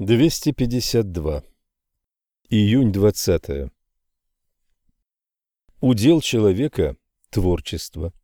252. Июнь 20. Удел человека – творчество.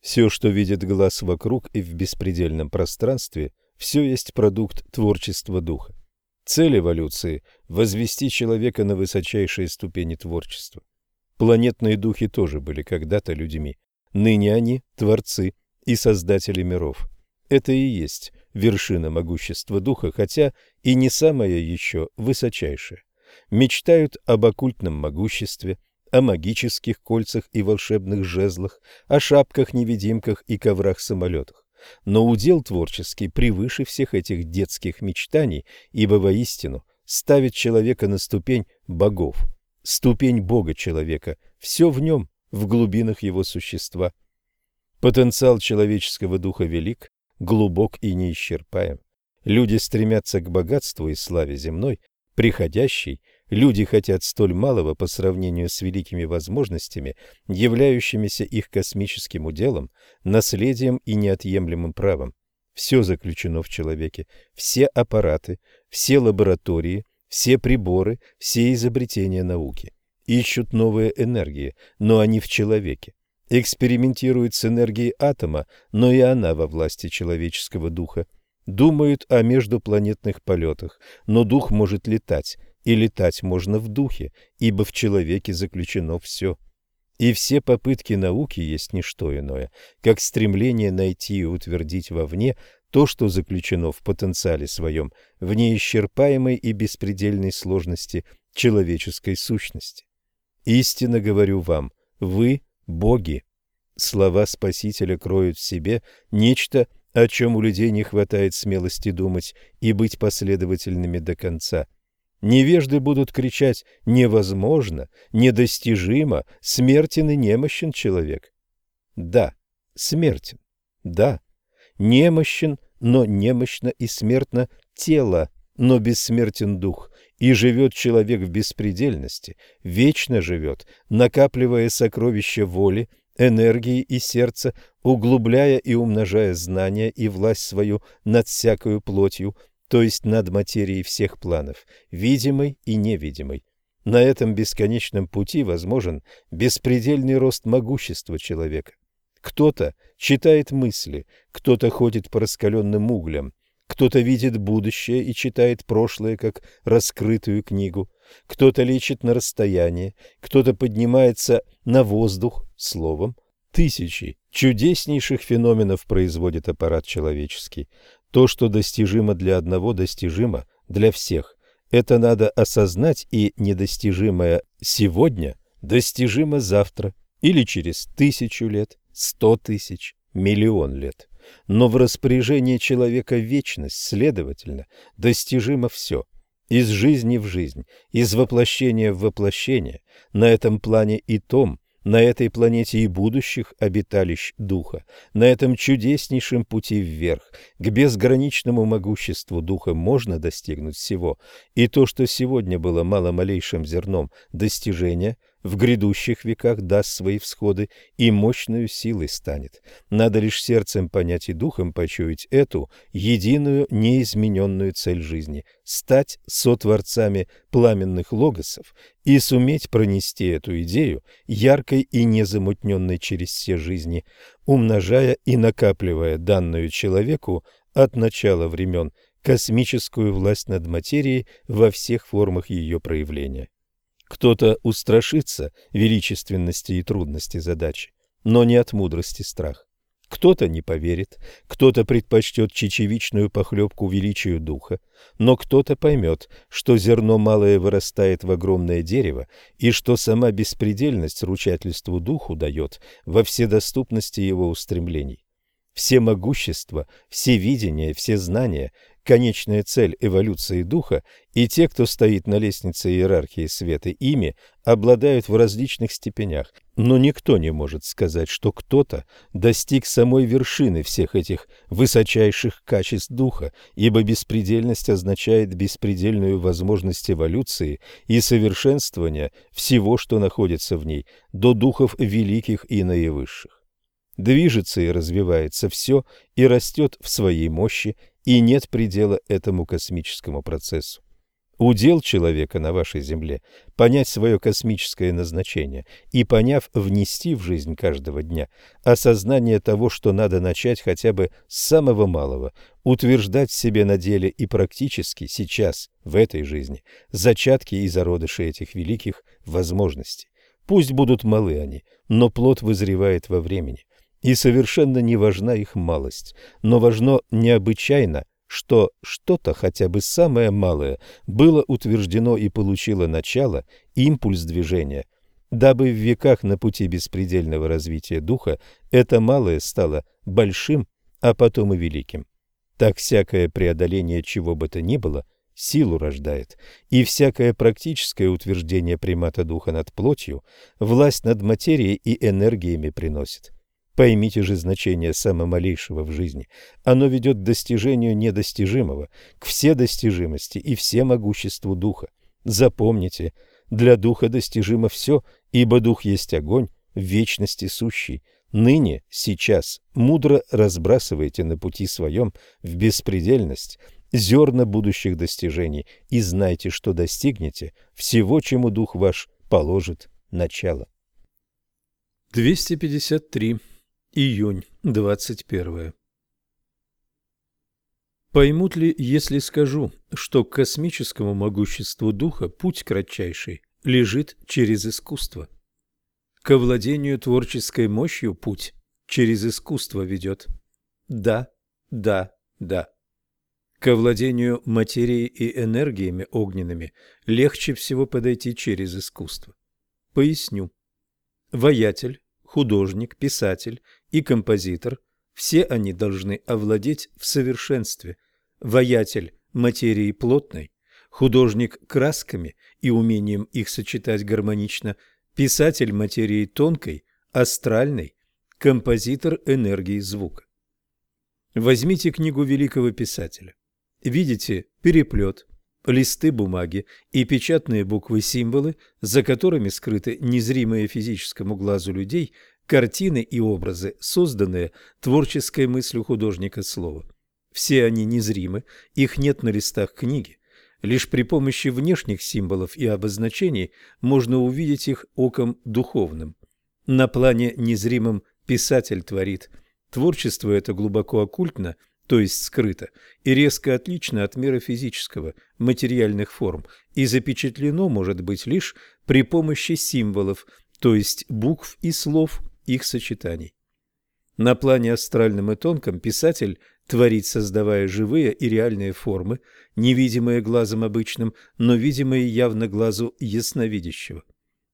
Все, что видит глаз вокруг и в беспредельном пространстве, все есть продукт творчества духа. Цель эволюции – возвести человека на высочайшие ступени творчества. Планетные духи тоже были когда-то людьми. Ныне они – творцы и создатели миров. Это и есть вершина могущества духа, хотя и не самая еще высочайшая. Мечтают об оккультном могуществе, о магических кольцах и волшебных жезлах, о шапках-невидимках и коврах-самолетах. Но удел творческий превыше всех этих детских мечтаний, ибо воистину ставит человека на ступень богов, ступень Бога человека, все в нем, в глубинах его существа. Потенциал человеческого духа велик, глубок и неисчерпаем. Люди стремятся к богатству и славе земной, приходящей, люди хотят столь малого по сравнению с великими возможностями, являющимися их космическим уделом, наследием и неотъемлемым правом. Все заключено в человеке, все аппараты, все лаборатории, все приборы, все изобретения науки. Ищут новые энергии, но они в человеке экспериментируют с энергией атома, но и она во власти человеческого духа. Думают о междупланетных полетах, но дух может летать, и летать можно в духе, ибо в человеке заключено все. И все попытки науки есть не что иное, как стремление найти и утвердить вовне то, что заключено в потенциале своем, в неисчерпаемой и беспредельной сложности человеческой сущности. Истинно говорю вам, вы боги. Слова Спасителя кроют в себе нечто, о чем у людей не хватает смелости думать и быть последовательными до конца. Невежды будут кричать «невозможно», «недостижимо», «смертен и немощен человек». Да, смертен, да, немощен, но немощно и смертно тело, но бессмертен дух, и живет человек в беспредельности, вечно живет, накапливая сокровища воли, энергии и сердца, углубляя и умножая знания и власть свою над всякою плотью, то есть над материей всех планов, видимой и невидимой. На этом бесконечном пути возможен беспредельный рост могущества человека. Кто-то читает мысли, кто-то ходит по раскаленным углям, кто-то видит будущее и читает прошлое как раскрытую книгу, кто-то лечит на расстоянии, кто-то поднимается на воздух словом. Тысячи чудеснейших феноменов производит аппарат человеческий. То, что достижимо для одного, достижимо для всех. Это надо осознать, и недостижимое сегодня достижимо завтра или через тысячу лет, сто тысяч, миллион лет но в распоряжении человека вечность, следовательно, достижимо все. Из жизни в жизнь, из воплощения в воплощение, на этом плане и том, на этой планете и будущих обиталищ духа, на этом чудеснейшем пути вверх, к безграничному могуществу духа можно достигнуть всего, и то, что сегодня было маломалейшим зерном достижения – в грядущих веках даст свои всходы и мощную силой станет. Надо лишь сердцем понять и духом почуять эту единую неизмененную цель жизни – стать сотворцами пламенных логосов и суметь пронести эту идею яркой и незамутненной через все жизни, умножая и накапливая данную человеку от начала времен космическую власть над материей во всех формах ее проявления. Кто-то устрашится величественности и трудности задачи, но не от мудрости страх. Кто-то не поверит, кто-то предпочтет чечевичную похлебку величию духа, но кто-то поймет, что зерно малое вырастает в огромное дерево, и что сама беспредельность ручательству духу дает во вседоступности его устремлений. Все могущество, все видения, все знания конечная цель эволюции духа, и те, кто стоит на лестнице иерархии света, ими обладают в различных степенях, но никто не может сказать, что кто-то достиг самой вершины всех этих высочайших качеств духа, ибо беспредельность означает беспредельную возможность эволюции и совершенствования всего, что находится в ней, до духов великих и наивысших. Движется и развивается все и растет в своей мощи, и нет предела этому космическому процессу. Удел человека на вашей земле – понять свое космическое назначение и, поняв, внести в жизнь каждого дня осознание того, что надо начать хотя бы с самого малого, утверждать в себе на деле и практически сейчас, в этой жизни, зачатки и зародыши этих великих возможностей. Пусть будут малы они, но плод вызревает во времени, и совершенно не важна их малость, но важно необычайно что что-то, хотя бы самое малое, было утверждено и получило начало, импульс движения, дабы в веках на пути беспредельного развития духа это малое стало большим, а потом и великим. Так всякое преодоление чего бы то ни было силу рождает, и всякое практическое утверждение примата духа над плотью власть над материей и энергиями приносит. Поймите же значение самого малейшего в жизни. Оно ведет к достижению недостижимого, к вседостижимости и всемогуществу духа. Запомните, для духа достижимо все, ибо дух есть огонь, вечности сущий. Ныне, сейчас, мудро разбрасывайте на пути своем в беспредельность зерна будущих достижений и знайте, что достигнете всего, чему дух ваш положит начало. 253. Июнь, 21. Поймут ли, если скажу, что к космическому могуществу духа путь кратчайший лежит через искусство? К овладению творческой мощью путь через искусство ведет. Да, да, да. К овладению материей и энергиями огненными легче всего подойти через искусство. Поясню. Воятель художник, писатель и композитор, все они должны овладеть в совершенстве. Воятель материи плотной, художник красками и умением их сочетать гармонично, писатель материи тонкой, астральной, композитор энергии звука. Возьмите книгу великого писателя. Видите переплет, листы бумаги и печатные буквы-символы, за которыми скрыты незримые физическому глазу людей картины и образы, созданные творческой мыслью художника слова. Все они незримы, их нет на листах книги. Лишь при помощи внешних символов и обозначений можно увидеть их оком духовным. На плане незримом писатель творит. Творчество это глубоко оккультно – то есть скрыто, и резко отлично от мира физического, материальных форм, и запечатлено может быть лишь при помощи символов, то есть букв и слов, их сочетаний. На плане астральном и тонком писатель творит, создавая живые и реальные формы, невидимые глазом обычным, но видимые явно глазу ясновидящего.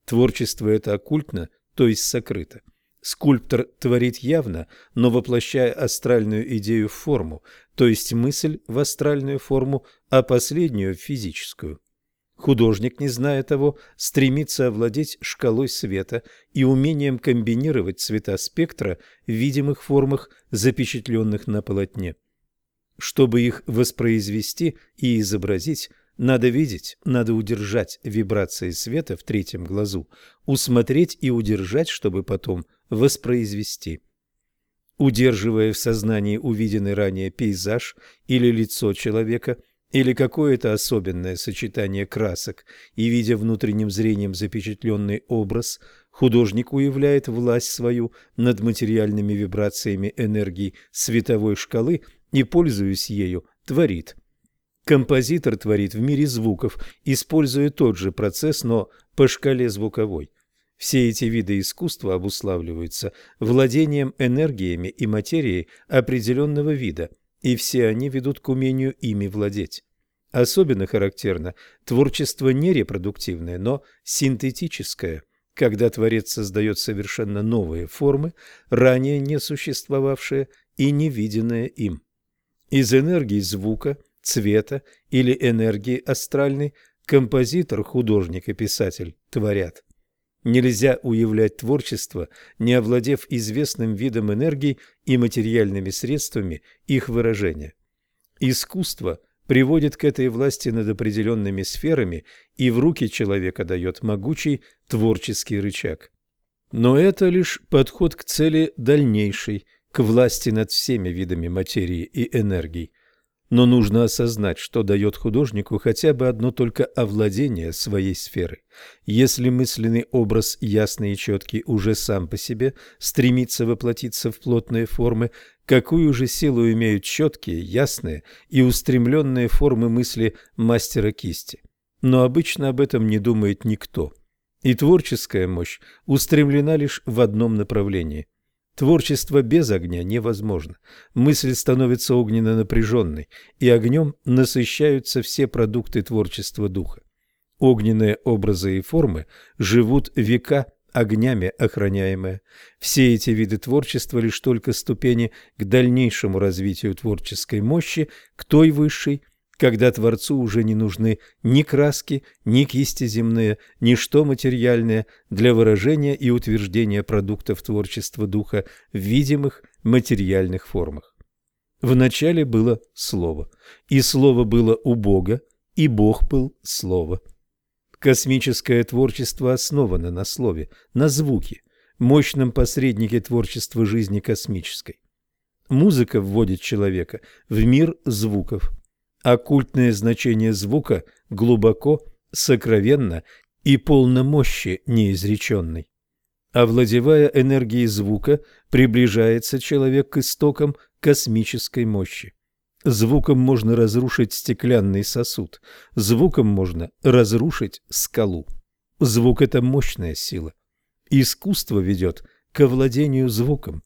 Творчество это оккультно, то есть сокрыто. Скульптор творит явно, но воплощая астральную идею в форму, то есть мысль в астральную форму, а последнюю в физическую. Художник, не зная того, стремится овладеть шкалой света и умением комбинировать цвета спектра в видимых формах, запечатленных на полотне. Чтобы их воспроизвести и изобразить, надо видеть, надо удержать вибрации света в третьем глазу, усмотреть и удержать, чтобы потом воспроизвести. Удерживая в сознании увиденный ранее пейзаж или лицо человека, или какое-то особенное сочетание красок и видя внутренним зрением запечатленный образ, художник уявляет власть свою над материальными вибрациями энергии световой шкалы и, пользуясь ею, творит. Композитор творит в мире звуков, используя тот же процесс, но по шкале звуковой. Все эти виды искусства обуславливаются владением энергиями и материей определенного вида, и все они ведут к умению ими владеть. Особенно характерно творчество не репродуктивное, но синтетическое, когда творец создает совершенно новые формы, ранее не существовавшие и не виденные им. Из энергии звука – цвета или энергии астральной композитор, художник и писатель творят. Нельзя уявлять творчество, не овладев известным видом энергии и материальными средствами их выражения. Искусство приводит к этой власти над определенными сферами и в руки человека дает могучий творческий рычаг. Но это лишь подход к цели дальнейшей, к власти над всеми видами материи и энергий. Но нужно осознать, что дает художнику хотя бы одно только овладение своей сферой. Если мысленный образ ясный и четкий уже сам по себе стремится воплотиться в плотные формы, какую же силу имеют четкие, ясные и устремленные формы мысли мастера кисти? Но обычно об этом не думает никто. И творческая мощь устремлена лишь в одном направлении – Творчество без огня невозможно. Мысль становится огненно напряженной, и огнем насыщаются все продукты творчества духа. Огненные образы и формы живут века, огнями охраняемые. Все эти виды творчества лишь только ступени к дальнейшему развитию творческой мощи, к той высшей, когда Творцу уже не нужны ни краски, ни кисти земные, ни что материальное для выражения и утверждения продуктов творчества духа в видимых материальных формах. Вначале было Слово, и Слово было у Бога, и Бог был Слово. Космическое творчество основано на слове, на звуке, мощном посреднике творчества жизни космической. Музыка вводит человека в мир звуков – Оккультное значение звука глубоко, сокровенно и полно мощи неизреченной. Овладевая энергией звука, приближается человек к истокам космической мощи. Звуком можно разрушить стеклянный сосуд, звуком можно разрушить скалу. Звук – это мощная сила. Искусство ведет к овладению звуком.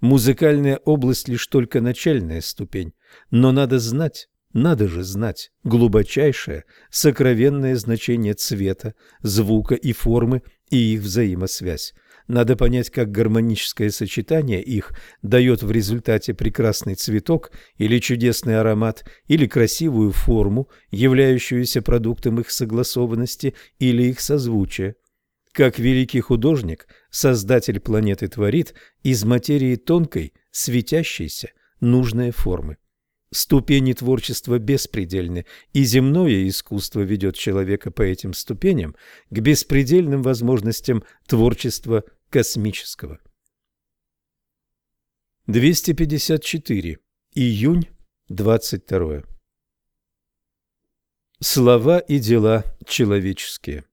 Музыкальная область лишь только начальная ступень, но надо знать, надо же знать глубочайшее, сокровенное значение цвета, звука и формы и их взаимосвязь. Надо понять, как гармоническое сочетание их дает в результате прекрасный цветок или чудесный аромат, или красивую форму, являющуюся продуктом их согласованности или их созвучия. Как великий художник, создатель планеты творит из материи тонкой, светящейся, нужные формы. Ступени творчества беспредельны, и земное искусство ведет человека по этим ступеням к беспредельным возможностям творчества космического. 254. Июнь 22. Слова и дела человеческие.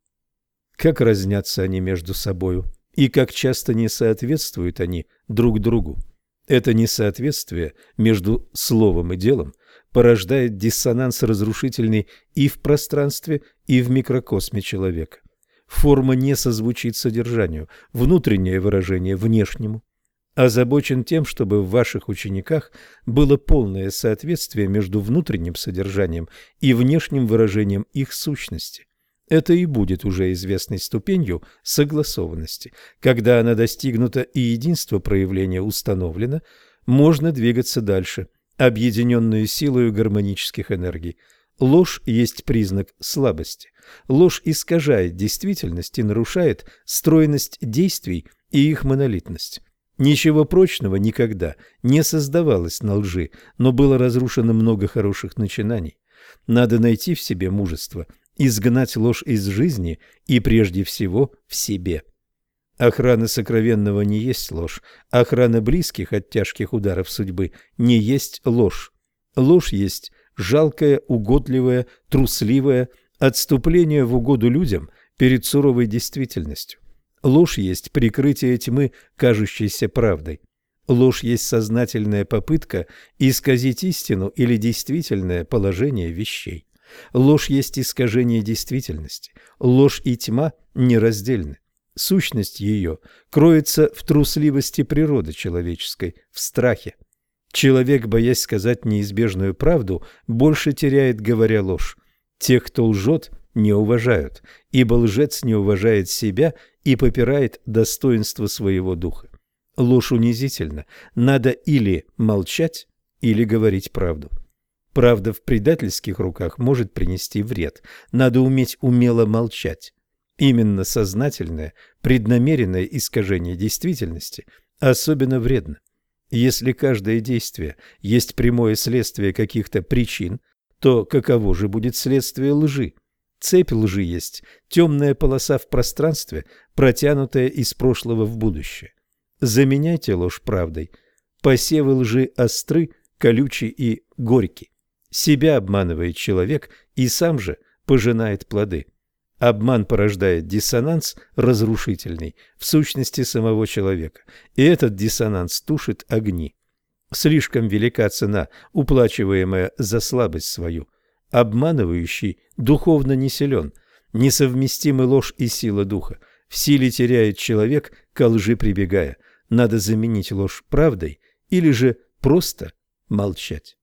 Как разнятся они между собою, и как часто не соответствуют они друг другу. Это несоответствие между словом и делом порождает диссонанс разрушительный и в пространстве, и в микрокосме человека. Форма не созвучит содержанию, внутреннее выражение внешнему. Озабочен тем, чтобы в ваших учениках было полное соответствие между внутренним содержанием и внешним выражением их сущности. Это и будет уже известной ступенью согласованности. Когда она достигнута и единство проявления установлено, можно двигаться дальше, объединенную силой гармонических энергий. Ложь есть признак слабости. Ложь искажает действительность и нарушает стройность действий и их монолитность. Ничего прочного никогда не создавалось на лжи, но было разрушено много хороших начинаний. Надо найти в себе мужество – изгнать ложь из жизни и прежде всего в себе. Охрана сокровенного не есть ложь, охрана близких от тяжких ударов судьбы не есть ложь. Ложь есть жалкое, угодливое, трусливое отступление в угоду людям перед суровой действительностью. Ложь есть прикрытие тьмы, кажущейся правдой. Ложь есть сознательная попытка исказить истину или действительное положение вещей. Ложь есть искажение действительности. Ложь и тьма нераздельны. Сущность ее кроется в трусливости природы человеческой, в страхе. Человек, боясь сказать неизбежную правду, больше теряет, говоря ложь. Тех, кто лжет, не уважают, ибо лжец не уважает себя и попирает достоинство своего духа. Ложь унизительна. Надо или молчать, или говорить правду. Правда в предательских руках может принести вред. Надо уметь умело молчать. Именно сознательное, преднамеренное искажение действительности особенно вредно. Если каждое действие есть прямое следствие каких-то причин, то каково же будет следствие лжи? Цепь лжи есть темная полоса в пространстве, протянутая из прошлого в будущее. Заменяйте ложь правдой. Посевы лжи остры, колючи и горьки. Себя обманывает человек и сам же пожинает плоды. Обман порождает диссонанс разрушительный в сущности самого человека, и этот диссонанс тушит огни. Слишком велика цена, уплачиваемая за слабость свою. Обманывающий духовно не силен, несовместимы ложь и сила духа. В силе теряет человек, ко лжи прибегая. Надо заменить ложь правдой или же просто молчать.